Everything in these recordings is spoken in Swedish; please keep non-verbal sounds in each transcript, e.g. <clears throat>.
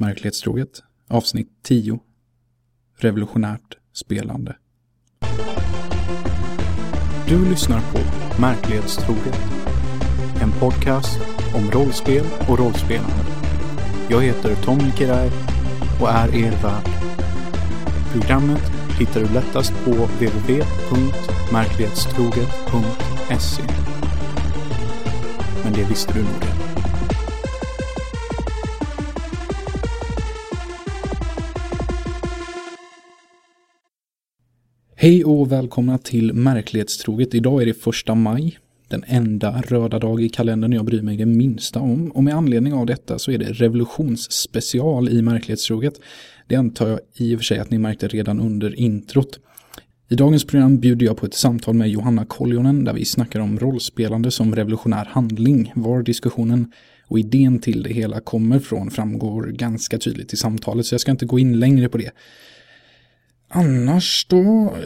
Märklighetstroget, avsnitt 10. Revolutionärt spelande. Du lyssnar på Märklighetstroget. En podcast om rollspel och rollspelande. Jag heter Tom Kiraj och är er värd. Programmet hittar du lättast på www.märklighetstroget.se. Men det visste du nog redan. Hej och välkomna till Märklighetstroget. Idag är det första maj. Den enda röda dag i kalendern jag bryr mig det minsta om. Och med anledning av detta så är det revolutionsspecial i Märklighetstroget. Det antar jag i och för sig att ni märkte redan under introt. I dagens program bjuder jag på ett samtal med Johanna Koljonen där vi snackar om rollspelande som revolutionär handling. Var diskussionen och idén till det hela kommer från framgår ganska tydligt i samtalet så jag ska inte gå in längre på det. Annars då?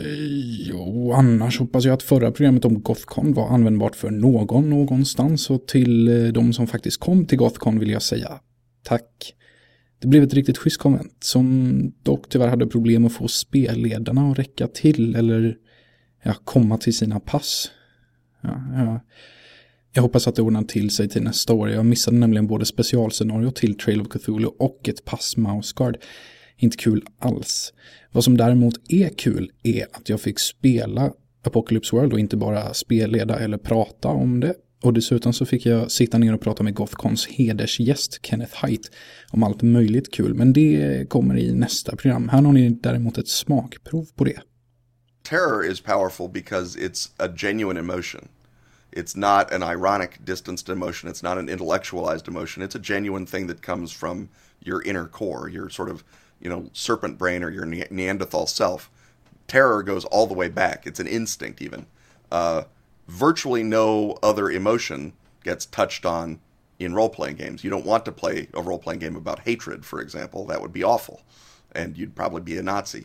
Jo, annars hoppas jag att förra programmet om Gothcon var användbart för någon någonstans och till eh, de som faktiskt kom till Gothcon vill jag säga tack. Det blev ett riktigt schysst konvent som dock tyvärr hade problem att få spelledarna att räcka till eller ja, komma till sina pass. Ja, ja. Jag hoppas att det ordnar till sig till nästa år. Jag missade nämligen både specialscenario till Trail of Cthulhu och ett pass Mouseguard. Inte kul alls. Vad som däremot är kul är att jag fick spela Apocalypse World och inte bara spelleda eller prata om det. Och dessutom så fick jag sitta ner och prata med Gothcons hedersgäst Kenneth Height om allt möjligt kul. Men det kommer i nästa program. Här har ni däremot ett smakprov på det. Terror is powerful because it's a genuine emotion. It's not an ironic, distanced emotion. It's not an intellectualized emotion. It's a genuine thing that comes from your inner core, your sort of you know, serpent brain or your ne- Neanderthal self. Terror goes all the way back. It's an instinct, even. Uh, virtually no other emotion gets touched on in role playing games. You don't want to play a role playing game about hatred, for example. That would be awful. And you'd probably be a Nazi.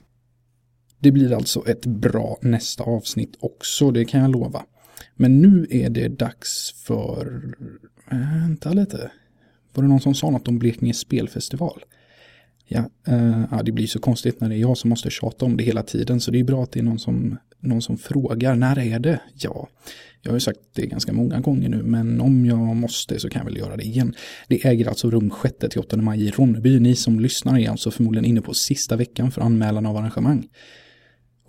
Det blir alltså ett bra nästa avsnitt också, det kan jag lova. Men nu är det dags för... Vänta lite. Var det någon som sa något om Blekinge spelfestival? Ja, eh, ja, det blir så konstigt när det är jag som måste tjata om det hela tiden. Så det är bra att det är någon som, någon som frågar. När är det? Ja, jag har ju sagt det ganska många gånger nu. Men om jag måste så kan jag väl göra det igen. Det äger alltså rum 6-8 maj i Ronneby. Ni som lyssnar är alltså förmodligen inne på sista veckan för anmälan av arrangemang.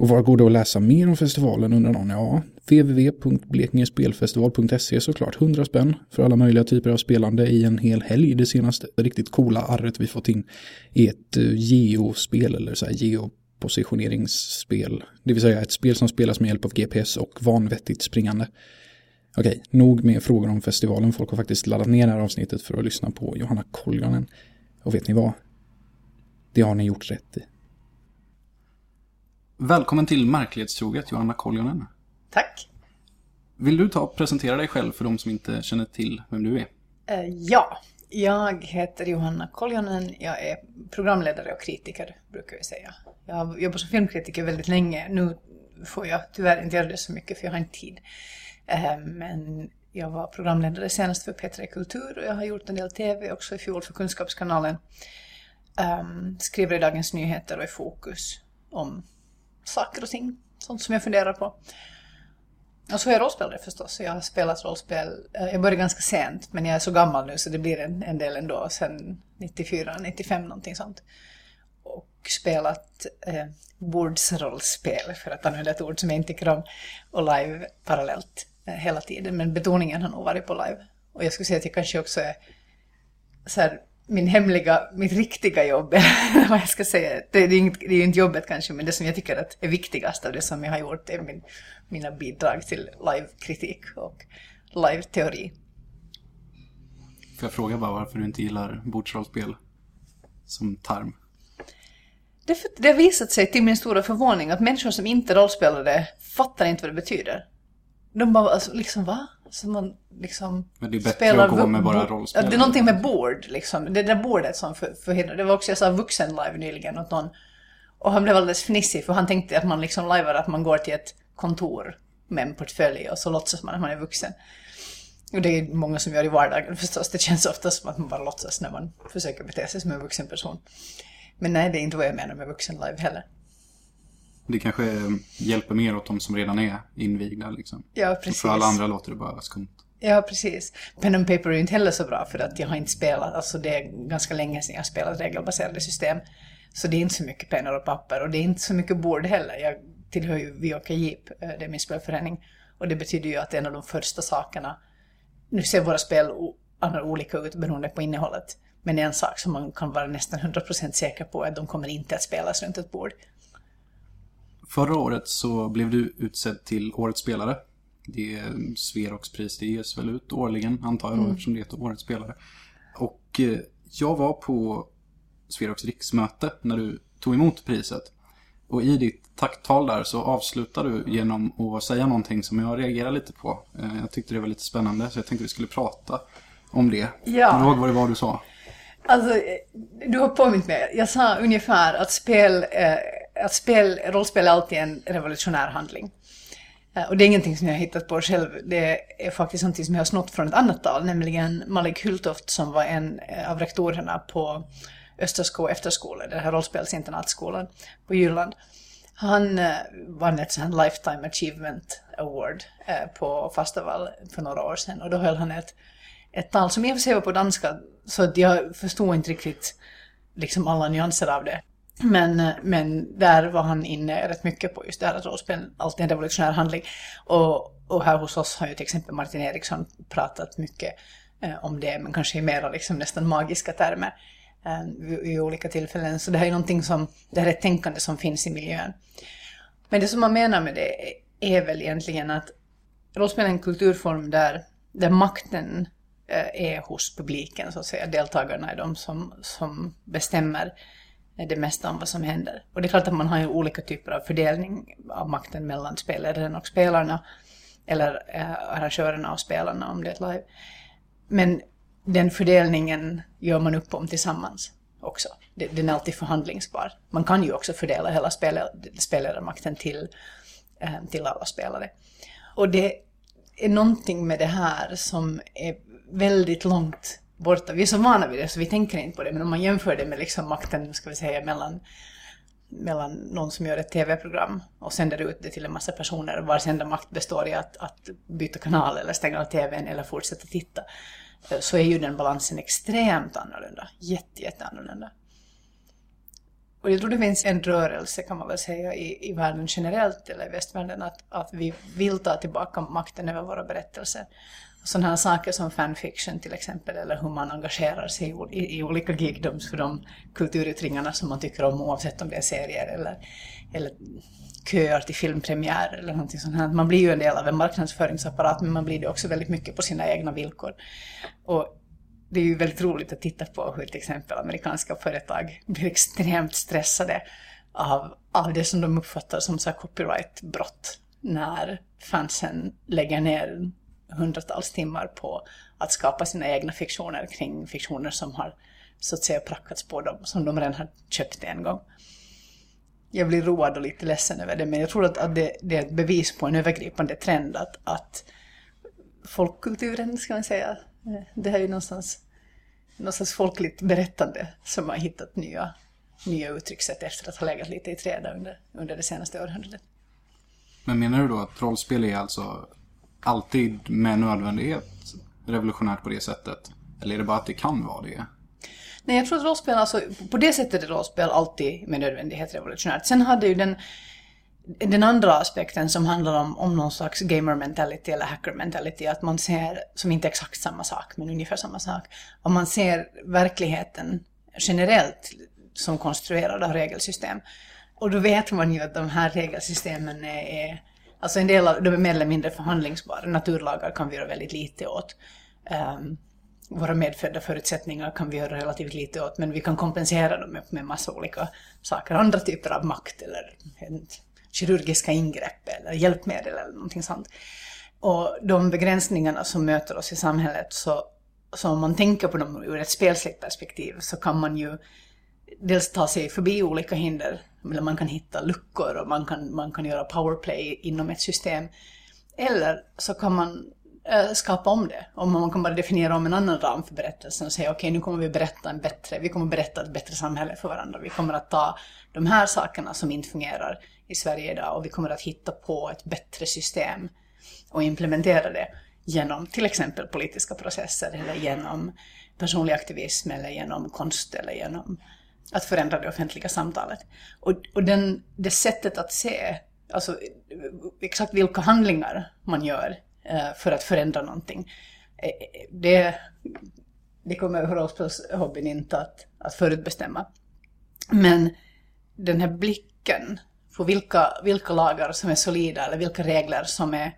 Och var går det att läsa mer om festivalen undrar någon? Ja, www.blekingespelfestival.se såklart. 100 spänn för alla möjliga typer av spelande i en hel helg. Det senaste riktigt coola arret vi fått in är ett eh, geospel eller så här geopositioneringsspel. Det vill säga ett spel som spelas med hjälp av GPS och vanvettigt springande. Okej, nog med frågor om festivalen. Folk har faktiskt laddat ner det här avsnittet för att lyssna på Johanna Koljonen. Och vet ni vad? Det har ni gjort rätt i. Välkommen till Märklighetstroget, Johanna Koljonen. Tack. Vill du ta och presentera dig själv för de som inte känner till vem du är? Uh, ja, jag heter Johanna Koljonen. Jag är programledare och kritiker, brukar vi säga. Jag har jobbat som filmkritiker väldigt länge. Nu får jag tyvärr inte göra det så mycket för jag har inte tid. Uh, men jag var programledare senast för P3 Kultur och jag har gjort en del TV också i fjol för Kunskapskanalen. Um, skriver i Dagens Nyheter och i Fokus om saker och ting. Sånt som jag funderar på. Och så är jag rollspelare förstås. Jag har spelat rollspel. Eh, jag började ganska sent, men jag är så gammal nu så det blir en, en del ändå. Sen 94, 95 någonting sånt. Och spelat eh, bordsrollspel, för att använda ett ord som jag inte tycker om. Och live parallellt eh, hela tiden. Men betoningen har nog varit på live. Och jag skulle säga att jag kanske också är så här, min hemliga, mitt riktiga jobb, <laughs> vad jag ska säga. Det, är inte, det är inte jobbet kanske, men det som jag tycker att är viktigast av det som jag har gjort är min, mina bidrag till live-kritik och live-teori. Får jag fråga bara varför du inte gillar bordsrollspel som term? Det, det har visat sig till min stora förvåning att människor som inte rollspelade fattar inte vad det betyder. De bara, alltså, liksom va? Så man liksom Men det är bättre att gå med bara rollspel. Ja, det är någonting med bord liksom. Det där bordet som för, förhindrar. Det var också, jag sa vuxen live nyligen åt någon. Och han blev alldeles fnissig för han tänkte att man liksom livear att man går till ett kontor med en portfölj och så låtsas man att man är vuxen. Och det är många som gör i vardagen förstås. Det känns ofta som att man bara låtsas när man försöker bete sig som en vuxen person. Men nej, det är inte vad jag menar med vuxenlive heller. Det kanske hjälper mer åt de som redan är invigda liksom. Ja, precis. För alla andra låter det bara skumt. Ja, precis. Pen and paper är ju inte heller så bra för att jag har inte spelat, alltså det är ganska länge sedan jag har spelat regelbaserade system. Så det är inte så mycket pennor och papper och det är inte så mycket bord heller. Jag tillhör ju Vioka Jeep, eh, det är min spelförening. Och det betyder ju att en av de första sakerna, nu ser våra spel olika ut beroende på innehållet. Men en sak som man kan vara nästan 100% säker på är att de kommer inte att spelas runt ett bord. Förra året så blev du utsedd till Årets spelare. Det är Sverox pris, det ges väl ut årligen antar jag då, mm. eftersom det heter Årets spelare. Och eh, jag var på Sverox riksmöte när du tog emot priset. Och i ditt tacktal där så avslutar du genom att säga någonting som jag reagerar lite på. Eh, jag tyckte det var lite spännande så jag tänkte vi skulle prata om det. Ja. Kommer du ihåg vad det var du sa? Alltså, du har påmint mig. Jag sa ungefär att spel, eh, att spel, rollspel är alltid en revolutionär handling. Eh, och det är ingenting som jag har hittat på själv. Det är faktiskt någonting som jag har snott från ett annat tal, nämligen Malik Hultoft som var en eh, av rektorerna på Östersko efterskola, den här rollspelsinternatskolan på Jylland. Han eh, vann ett sånt Lifetime Achievement Award på Fastaval för några år sedan och då höll han ett, ett tal som i och för sig var på danska så att jag förstod inte riktigt liksom alla nyanser av det. Men, eh, men där var han inne rätt mycket på just det här att rollspel alltid är en revolutionär handling. Och, och här hos oss har ju till exempel Martin Eriksson pratat mycket eh, om det, men kanske i mera liksom nästan magiska termer eh, i olika tillfällen. Så det här är någonting som, det här är ett tänkande som finns i miljön. Men det som man menar med det är väl egentligen att rollspel är en kulturform där, där makten eh, är hos publiken, så att säga. Deltagarna är de som, som bestämmer det mesta om vad som händer. Och det är klart att man har ju olika typer av fördelning av makten mellan spelaren och spelarna, eller eh, arrangörerna och spelarna om det är ett live. Men den fördelningen gör man upp om tillsammans också. Den är alltid förhandlingsbar. Man kan ju också fördela hela spelarmakten till, eh, till alla spelare. Och det är någonting med det här som är väldigt långt borta. Vi är så vana vid det så vi tänker inte på det, men om man jämför det med liksom makten, ska vi säga, mellan, mellan någon som gör ett tv-program och sänder ut det till en massa personer vars enda makt består i att, att byta kanal eller stänga av tvn eller fortsätta titta eh, så är ju den balansen extremt annorlunda. Jätte, jätte annorlunda. Och jag tror det finns en rörelse kan man väl säga i, i världen generellt eller i västvärlden att, att vi vill ta tillbaka makten över våra berättelser. Sådana här saker som fanfiction till exempel eller hur man engagerar sig i, i, i olika geekdoms för de kulturyttringarna som man tycker om oavsett om det är serier eller, eller köer till filmpremiär eller någonting sånt här. Man blir ju en del av en marknadsföringsapparat men man blir det också väldigt mycket på sina egna villkor. Och det är ju väldigt roligt att titta på hur till exempel amerikanska företag blir extremt stressade av, av det som de uppfattar som så copyrightbrott när fansen lägger ner hundratals timmar på att skapa sina egna fiktioner kring fiktioner som har så att säga prackats på dem, som de redan har köpt en gång jag blir road och lite ledsen över det, men jag tror att, att det, det, är ett bevis på en övergripande trend att, att folkkulturen, ska man säga, eh, det här är ju någonstans, någonstans folkligt berättande som har hittat nya, nya uttryckssätt efter att ha legat lite i träda under, under det senaste århundradet. Men menar du då att rollspel är alltså alltid med nödvändighet revolutionärt på det sättet? Eller är det bara att det kan vara det? Nej, jag tror att rollspel, alltså, på det sättet är rollspel alltid med nödvändighet revolutionärt. Sen hade ju den, den andra aspekten som handlar om, om någon slags gamer mentality eller hacker mentality, att man ser, som inte är exakt samma sak, men ungefär samma sak, om man ser verkligheten generellt som konstruerad av regelsystem. Och då vet man ju att de här regelsystemen är, är alltså en del av de är mer eller mindre förhandlingsbara. Naturlagar kan vi göra väldigt lite åt. Um, våra medfödda förutsättningar kan vi göra relativt lite åt, men vi kan kompensera dem med, med massa olika saker. Andra typer av makt eller kirurgiska ingrepp eller hjälpmedel eller någonting sånt. Och de begränsningarna som möter oss i samhället, så, så om man tänker på dem ur ett spelsligt perspektiv så kan man ju dels ta sig förbi olika hinder, eller man kan hitta luckor och man kan, man kan göra powerplay inom ett system. Eller så kan man eh, skapa om det. Om man kan bara definiera om en annan ram för berättelsen och säga okej, okay, nu kommer vi berätta en bättre, vi kommer berätta ett bättre samhälle för varandra. Vi kommer att ta de här sakerna som inte fungerar i Sverige idag och vi kommer att hitta på ett bättre system och implementera det genom till exempel politiska processer eller genom personlig aktivism eller genom konst eller genom att förändra det offentliga samtalet. Och, och den, det sättet att se, alltså exakt vilka handlingar man gör eh, för att förändra någonting, eh, eh det, det kommer rollspelshobbyn inte att, att förutbestämma. Men den här blicken på vilka, vilka lagar som är solida eller vilka regler som är,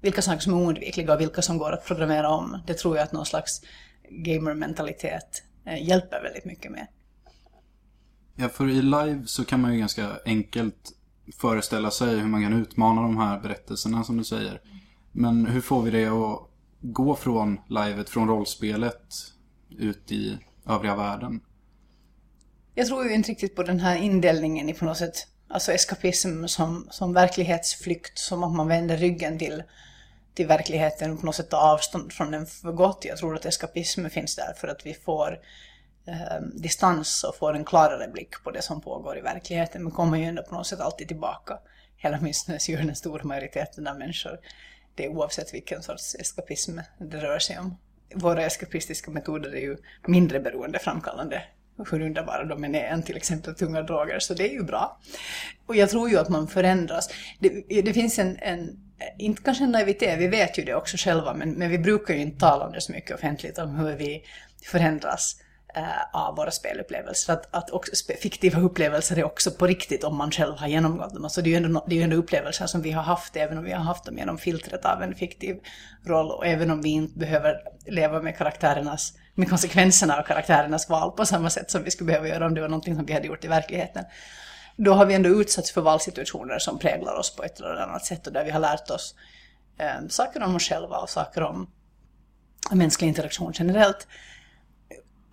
vilka saker som är oundvikliga och vilka som går att programmera om, det tror jag att någon slags gamer-mentalitet eh, hjälper väldigt mycket med. Ja, för i live så kan man ju ganska enkelt föreställa sig hur man kan utmana de här berättelserna som du säger. Men hur får vi det att gå från livet, från rollspelet ut i övriga världen? Jag tror ju inte riktigt på den här indelningen i på något sätt, alltså eskapism som, som verklighetsflykt, som att man vänder ryggen till, till verkligheten och på något sätt tar avstånd från den för gott. Jag tror att eskapism finns där för att vi får Ehm, distans och får en klarare blick på det som pågår i verkligheten. Men kommer ju ändå på något sätt alltid tillbaka. Hela åtminstone gör den stora majoriteten av människor det oavsett vilken sorts eskapism det rör sig om. Våra eskapistiska metoder är ju mindre beroendeframkallande hur underbara de än är än till exempel tunga droger, så det är ju bra. Och jag tror ju att man förändras. Det, det finns en, en, inte kanske en naivitet, vi vet ju det också själva, men, men vi brukar ju inte tala om det så mycket offentligt, om hur vi förändras Eh, av våra spelupplevelser. Att, att också, fiktiva upplevelser är också på riktigt om man själv har genomgått dem. Alltså det är ju ändå, det är ju ändå upplevelser som vi har haft, även om vi har haft dem genom filtret av en fiktiv roll och även om vi inte behöver leva med karaktärernas med konsekvenserna av karaktärernas val på samma sätt som vi skulle behöva göra om det var någonting som vi hade gjort i verkligheten. Då har vi ändå utsatts för valsituationer som präglar oss på ett eller annat sätt och där vi har lärt oss eh, saker om oss själva och saker om mänsklig interaktion generellt.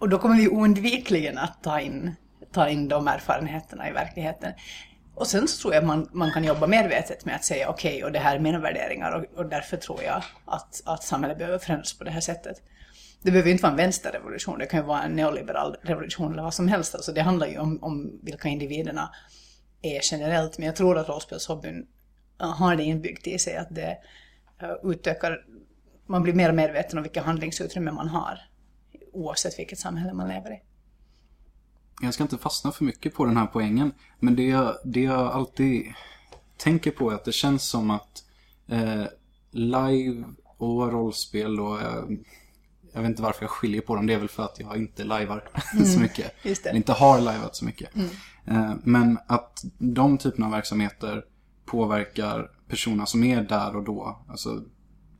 Och då kommer vi oundvikligen att ta in, ta in de erfarenheterna i verkligheten. Och sen så tror jag man, man kan jobba medvetet med att säga okej, okay, och det här är mina värderingar och, och därför tror jag att, att samhället behöver förändras på det här sättet. Det behöver inte vara en vänsterrevolution, det kan ju vara en neoliberal revolution eller vad som helst. Alltså det handlar ju om, om vilka individerna är generellt. Men jag tror att rollspelshobbyn har det inbyggt i sig att det eh, utökar, man blir mer medveten om vilka handlingsutrymme man har oavsett vilket samhälle man lever i. Jag ska inte fastna för mycket på den här poängen. Men det jag, det jag alltid tänker på är att det känns som att eh, live och rollspel och eh, jag vet inte varför jag skiljer på dem. Det är väl för att jag inte lajvar <laughs> mm, så mycket. Det. Inte har lajvat så mycket. Mm. Eh, men att de typerna av verksamheter påverkar personerna som är där och då. Alltså,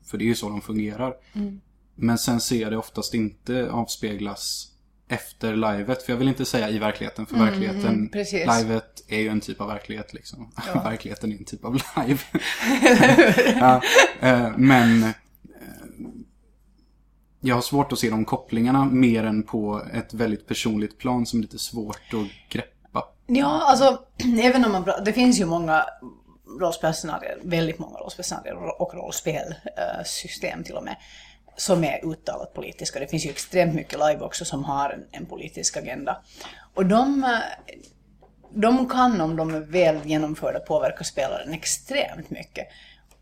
för det är ju så de fungerar. Mm. Men sen ser jag det oftast inte avspeglas efter livet. För jag vill inte säga i verkligheten, för mm, verkligheten, precis. livet är ju en typ av verklighet liksom. Ja. <laughs> verkligheten är en typ av live. <laughs> ja, eh, men jag har svårt att se de kopplingarna mer än på ett väldigt personligt plan som är lite svårt att greppa. Ja, alltså <clears throat> även om man... Det finns ju många rollspelsscenarier, väldigt många rollspelsscenarier och rollspelsystem till och med, som är uttalat politiska. Det finns ju extremt mycket live också som har en, en politisk agenda. Och de, eh, de kan, om de är väl genomförda, påverka spelaren extremt mycket.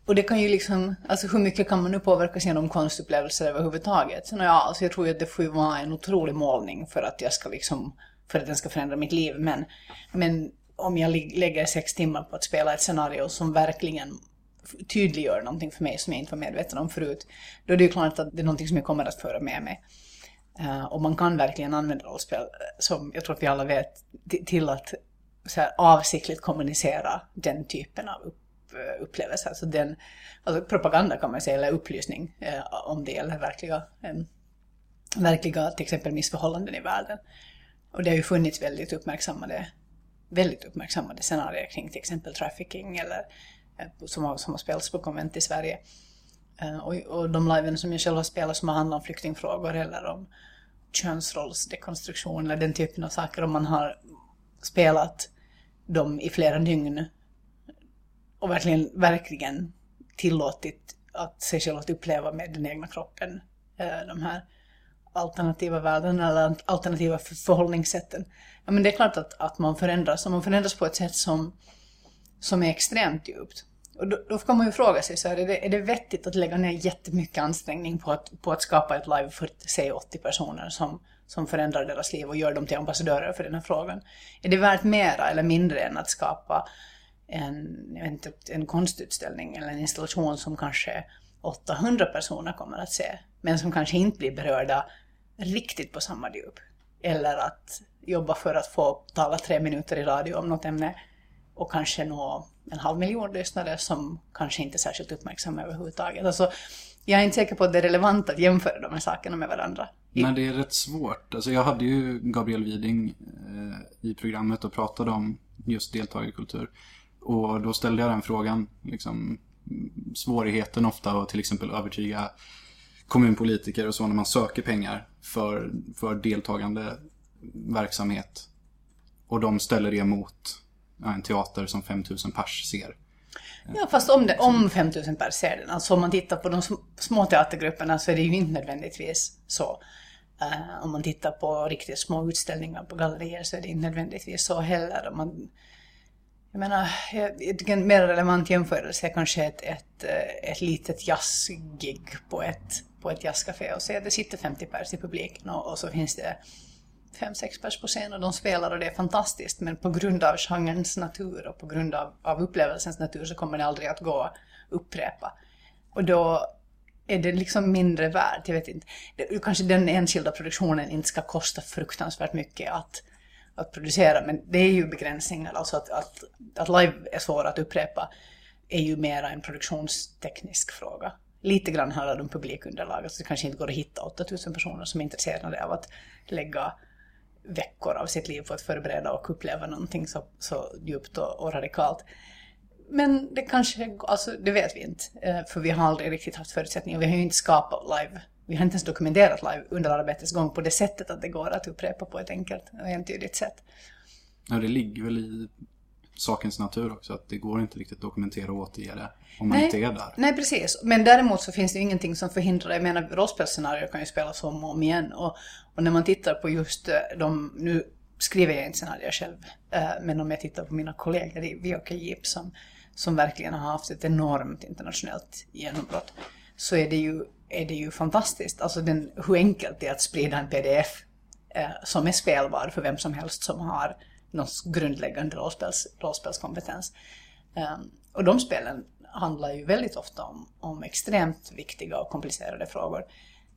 Och det kan ju liksom, alltså hur mycket kan man nu påverkas genom konstupplevelser överhuvudtaget? Så, ja, alltså jag tror ju att det får ju vara en otrolig målning för att jag ska liksom, för att den ska förändra mitt liv. Men, men om jag lägger sex timmar på att spela ett scenario som verkligen tydliggör någonting för mig som jag inte var medveten om förut, då är det ju klart att det är någonting som jag kommer att föra med mig. Uh, och man kan verkligen använda rollspel, som jag tror att vi alla vet, till att så här, avsiktligt kommunicera den typen av eh, upplevelser. Alltså, den, alltså propaganda kan man säga, eller upplysning eh, om det gäller verkliga, eh, verkliga till exempel missförhållanden i världen. Och det har ju funnits väldigt uppmärksammade, väldigt uppmärksammade scenarier kring till exempel trafficking eller Eh, som, har, som har spelats på konvent i Sverige. Eh, och, och de liven som jag själv har spelat som har handlat om flyktingfrågor eller om könsrollsdekonstruktion eller den typen av saker. Om man har spelat dem i flera dygn och verkligen, verkligen tillåtit att sig själv att uppleva med den egna kroppen eh, de här alternativa världen eller alternativa förhållningssätten. Ja, men det är klart att, att man förändras och man förändras på ett sätt som, som är extremt djupt. Och då, då kan man ju fråga sig, så här, är, det, är det vettigt att lägga ner jättemycket ansträngning på att, på att skapa ett live för, säg 80 personer som, som förändrar deras liv och gör dem till ambassadörer för den här frågan? Är det värt mera eller mindre än att skapa en, inte, en konstutställning eller en installation som kanske 800 personer kommer att se, men som kanske inte blir berörda riktigt på samma djup. Eller att jobba för att få tala tre minuter i radio om något ämne och kanske nå en halv miljon lyssnare som kanske inte är särskilt uppmärksamma överhuvudtaget. Alltså, jag är inte säker på att det är relevant att jämföra de här sakerna med varandra. Nej, det är rätt svårt. Alltså, jag hade ju Gabriel Widing eh, i programmet och pratade om just deltagarkultur. Och då ställde jag den frågan, liksom, svårigheten ofta att till exempel övertyga kommunpolitiker och så när man söker pengar för, för deltagande verksamhet. Och de ställer det mot en teater som 5000 pers ser. Ja, fast om, det, om 5000 pers ser den, alltså om man tittar på de små teatergrupperna så är det ju inte nödvändigtvis så. Uh, om man tittar på riktigt små utställningar på gallerier så är det inte nödvändigtvis så heller. Om man, jag menar, en mer relevant jämförelse är kanske ett, ett, eh, ett litet jazzgig på ett, på ett jazzcafé och se att det sitter 50 pers i publiken och, och så finns det fem, sex pers på scen och de spelar och det är fantastiskt men på grund av genrens natur och på grund av, av upplevelsens natur så kommer det aldrig att gå att upprepa. Och då är det liksom mindre värt, jag vet inte. Det, kanske den enskilda produktionen inte ska kosta fruktansvärt mycket att, att producera men det är ju begränsningar, alltså att, att, att live är svårt att upprepa är ju mera en produktionsteknisk fråga. Lite grann handlar det om publikunderlag, alltså det kanske inte går att hitta 8000 personer som är intresserade av att lägga veckor av sitt liv på att förbereda och uppleva någonting så, så djupt och, och radikalt. Men det kanske, alltså det vet vi inte, eh, för vi har aldrig riktigt haft förutsättningar. Vi har ju inte skapat live, vi har inte ens dokumenterat live under arbetets gång på det sättet att det går att upprepa på ett enkelt och entydigt sätt. Ja, det ligger väl i sakens natur också, att det går inte riktigt att dokumentera och återge det om man nej, inte är där. Nej, precis. Men däremot så finns det ju ingenting som förhindrar, jag menar rollspelsscenarier kan ju spelas om och om igen och, och när man tittar på just eh, de, nu skriver jag inte scenarier själv, eh, men om jag tittar på mina kollegor i Vioka Jeep som, som verkligen har haft ett enormt internationellt genombrott, så är det ju, är det ju fantastiskt. Alltså den, hur enkelt det är att sprida en pdf eh, som är spelbar för vem som helst som har någon grundläggande rollspels, rollspelskompetens. Um, och de spelen handlar ju väldigt ofta om, om extremt viktiga och komplicerade frågor.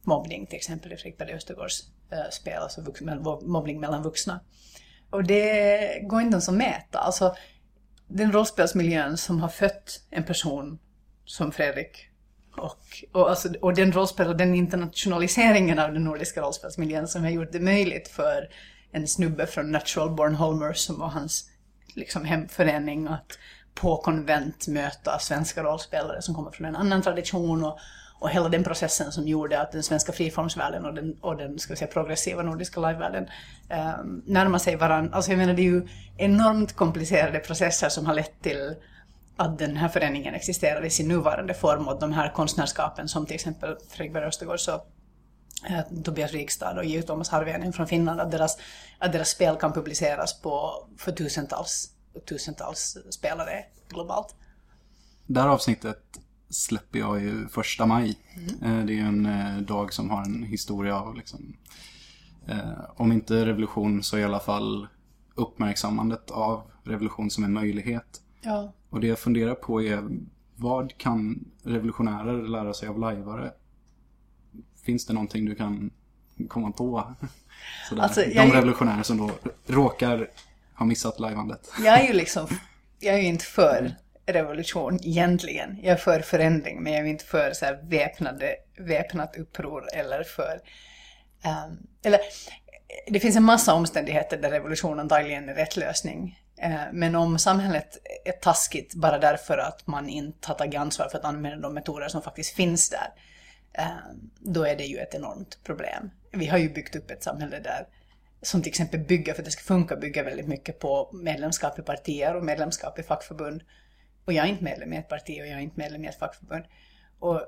Mobbning till exempel i Fredrik Östergårds uh, spel, alltså vux, mobbning mellan vuxna. Och det går inte ens att mäta. Alltså, den rollspelsmiljön som har fött en person som Fredrik och, och, alltså, och den rollspel och den internationaliseringen av den nordiska rollspelsmiljön som har gjort det möjligt för en snubbe från Natural Born Holmers som var hans liksom, hemförening att på konvent möta svenska rollspelare som kommer från en annan tradition och, och hela den processen som gjorde att den svenska friformsvärlden och den, och den ska vi säga, progressiva nordiska livevärlden eh, närmar sig varandra. Alltså jag menar det är ju enormt komplicerade processer som har lett till att den här föreningen existerar i sin nuvarande form och de här konstnärskapen som till exempel Fredrik Östergård så Tobias Rikstad och J. Thomas Harvianen från Finland, att deras, att deras spel kan publiceras på, för tusentals, tusentals spelare globalt. Det här avsnittet släpper jag ju första maj. Mm. Eh, det är ju en eh, dag som har en historia av liksom, om inte revolution så i alla fall uppmärksammandet av revolution som en möjlighet. Ja. Och det jag funderar på är vad kan revolutionärer lära sig av lajvare? Finns det någonting du kan komma på? <laughs> Sådär. Alltså, De är... revolutionärer som då råkar ha missat lajvandet. Jag är ju <laughs> liksom, jag är ju inte för revolution egentligen. Jag är för förändring men jag är inte för så här väpnade, väpnat uppror eller för... Um, eller det finns en massa omständigheter där revolution antagligen är rätt lösning. Uh, men om samhället är taskigt bara därför att man inte har tagit ansvar för att använda de metoder som faktiskt finns där Ehm, då är det ju ett enormt problem. Vi har ju byggt upp ett samhälle där som till exempel bygger, för att det ska funka, bygger väldigt mycket på medlemskap i partier och medlemskap i fackförbund. Och jag är inte medlem i ett parti och jag är inte medlem i ett fackförbund. Och,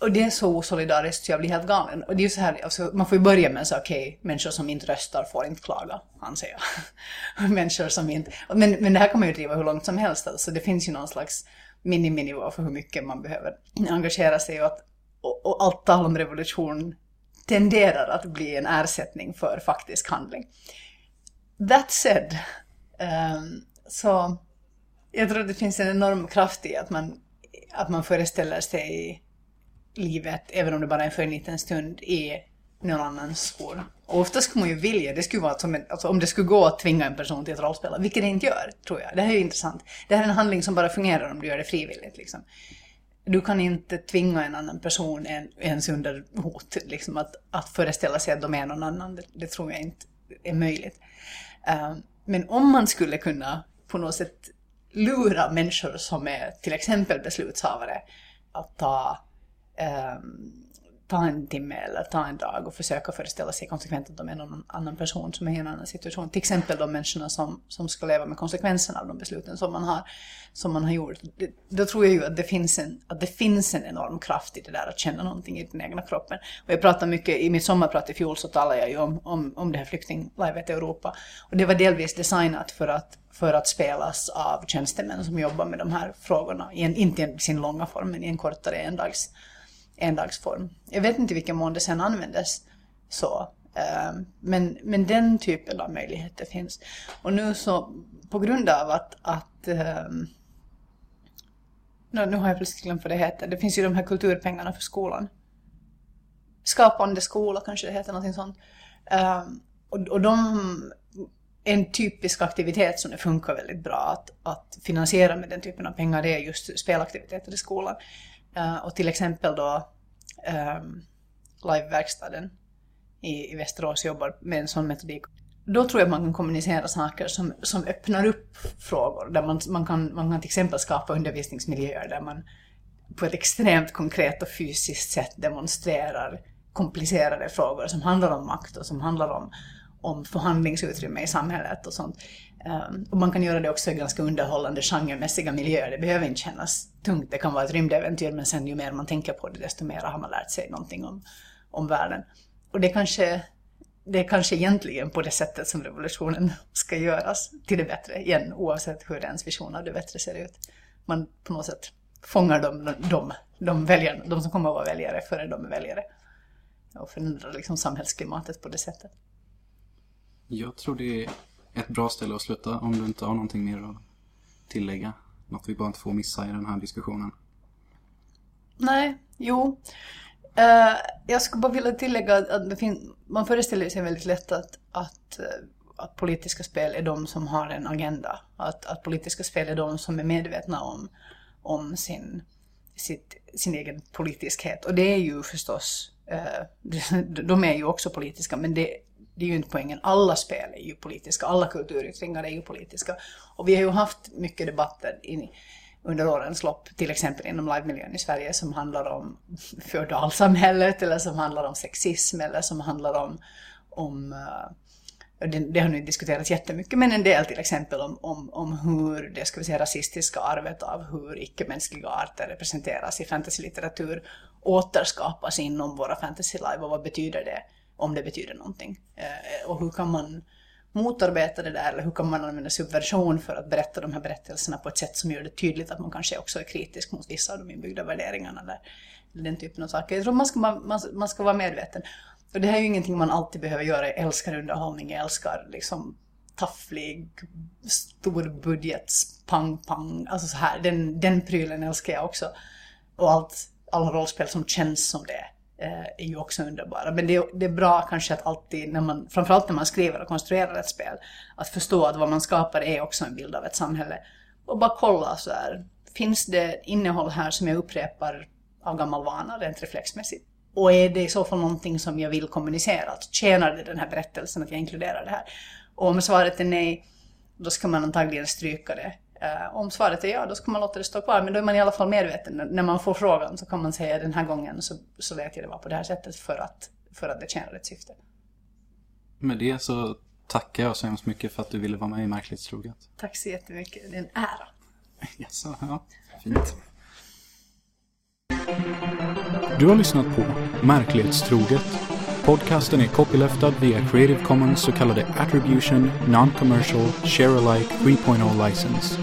och det är så osolidariskt så jag blir helt galen. Och det är ju så här, alltså, man får ju börja med så okej, okay, människor som inte röstar får inte klaga, anser jag. <laughs> människor som inte... Men, men det här kan man ju driva hur långt som helst, alltså det finns ju någon slags miniminivå för hur mycket man behöver engagera sig och, att, och, och allt tal om revolution tenderar att bli en ersättning för faktisk handling. That said, um, så jag tror det finns en enorm kraft i att man, att man föreställer sig livet, även om det bara är för en liten stund, i någon annans skor. Och ofta skulle man ju vilja, det skulle vara som en, alltså om det skulle gå att tvinga en person till ett rollspel, vilket det inte gör, tror jag. Det här är ju intressant. Det här är en handling som bara fungerar om du gör det frivilligt. Liksom. Du kan inte tvinga en annan person ens under hot, liksom, att, att föreställa sig att de är någon annan. Det, det tror jag inte är möjligt. Uh, men om man skulle kunna på något sätt lura människor som är till exempel beslutshavare att ta um, ta en timme eller ta en dag och försöka föreställa sig konsekvent att de är någon annan person som är i en annan situation. Till exempel de människorna som, som ska leva med konsekvenserna av de besluten som man har, som man har gjort. Det, då tror jag ju att det, finns en, att det finns en enorm kraft i det där att känna någonting i den egna kroppen. Och jag pratar mycket, i mitt sommarprat i fjol så talade jag ju om, om, om det här flyktinglivet i Europa. Och det var delvis designat för att för att spelas av tjänstemän som jobbar med de här frågorna, i en, inte i sin långa form, men i en kortare endags endagsform. Jag vet inte i vilken mån det sen användes så. Eh, men, men den typen av möjligheter finns. Och nu så på grund av att, att ehm, nu har jag plötsligt glömt vad det heter. Det finns ju de här kulturpengarna för skolan. Skapande skola kanske det heter, någonting sånt. Um, och, och de en typisk aktivitet som det funkar väldigt bra att, att finansiera med den typen av pengar det är just spelaktiviteter i skolan. Uh, och till exempel då um, Live-verkstaden i, i Västerås jobbar med en sån metodik. Då tror jag man kan kommunicera saker som, som öppnar upp frågor. Där man, man, kan, man kan till exempel skapa undervisningsmiljöer där man på ett extremt konkret och fysiskt sätt demonstrerar komplicerade frågor som handlar om makt och som handlar om, om förhandlingsutrymme i samhället och sånt. Um, och man kan göra det också i ganska underhållande genremässiga miljöer. Det behöver inte kännas tungt. Det kan vara ett rymdäventyr men sen ju mer man tänker på det desto mer har man lärt sig någonting om, om världen. Och det kanske, det är kanske egentligen på det sättet som revolutionen ska göras till det bättre igen oavsett hur ens vision av det bättre ser ut. Man på något sätt fångar de, de, de, väljarna, de som kommer att vara väljare före de är väljare. Och förändrar liksom samhällsklimatet på det sättet. Jag tror det är ett bra ställe att sluta om du inte har någonting mer att tillägga. Något vi bara inte får missa i den här diskussionen. Nej, jo. Uh, jag skulle bara vilja tillägga att det man föreställer sig väldigt lätt att, att, eh, att politiska spel är de som har en agenda. Att, att politiska spel är de som är medvetna om, om sin, sitt, sin egen politiskhet. Och det är ju förstås, uh, <laughs> de är ju också politiska, men det det är ju inte poängen. Alla spel är ju politiska, alla kulturyttringar är ju politiska. Och vi har ju haft mycket debatter in, under årens lopp, till exempel inom livemiljön i Sverige, som handlar om <laughs> feodalsamhället eller som handlar om sexism eller som handlar om, om eh, det, det, har nu diskuterats jättemycket, men en del till exempel om, om, om hur det ska vi säga, rasistiska arvet av hur icke-mänskliga arter representeras i fantasylitteratur återskapas inom våra fantasy live och vad betyder det om det betyder någonting. Eh, och hur kan man motarbeta det där eller hur kan man använda subversion för att berätta de här berättelserna på ett sätt som gör det tydligt att man kanske också är kritisk mot vissa av de inbyggda värderingarna eller, den typen av saker. Jag tror man ska, man, man ska vara medveten. Och det här är ju ingenting man alltid behöver göra. Jag älskar underhållning, jag älskar liksom tafflig, storbudget, pang-pang, alltså så här. Den, den prylen älskar jag också. Och allt, alla rollspel som känns som det Eh, är ju också underbara. Men det är, det är bra kanske att alltid, när man, framförallt när man skriver och konstruerar ett spel, att förstå att vad man skapar är också en bild av ett samhälle. Och bara kolla så här, finns det innehåll här som jag upprepar av gammal vana rent reflexmässigt? Och är det i så fall någonting som jag vill kommunicera? Att tjänar det den här berättelsen att jag inkluderar det här? Och om svaret är nej, då ska man antagligen stryka det. Uh, om svaret är ja, då ska man låta det stå kvar. Men då är man i alla fall medveten. När man får frågan så kan man säga den här gången så, så lät jag det vara på det här sättet för att, för att det tjänar ett syfte. Med det så tackar jag så hemskt mycket för att du ville vara med i Märklighetstroget. Tack så jättemycket. Det är en ära. <laughs> Jaså, ja. Fint. Du har lyssnat på Märklighetstroget. Podcasten är copyleftad via Creative Commons så kallade Attribution Non-Commercial Share-alike 3.0 license.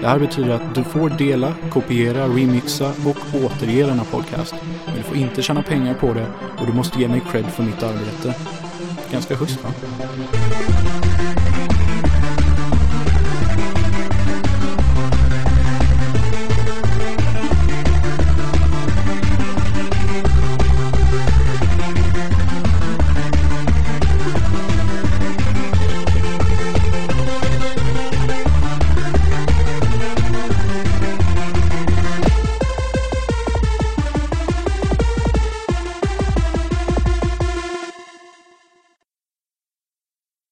Det här betyder att du får dela, kopiera, remixa och återge denna podcast. Men du får inte tjäna pengar på det och du måste ge mig cred för mitt arbete. Ganska schysst va?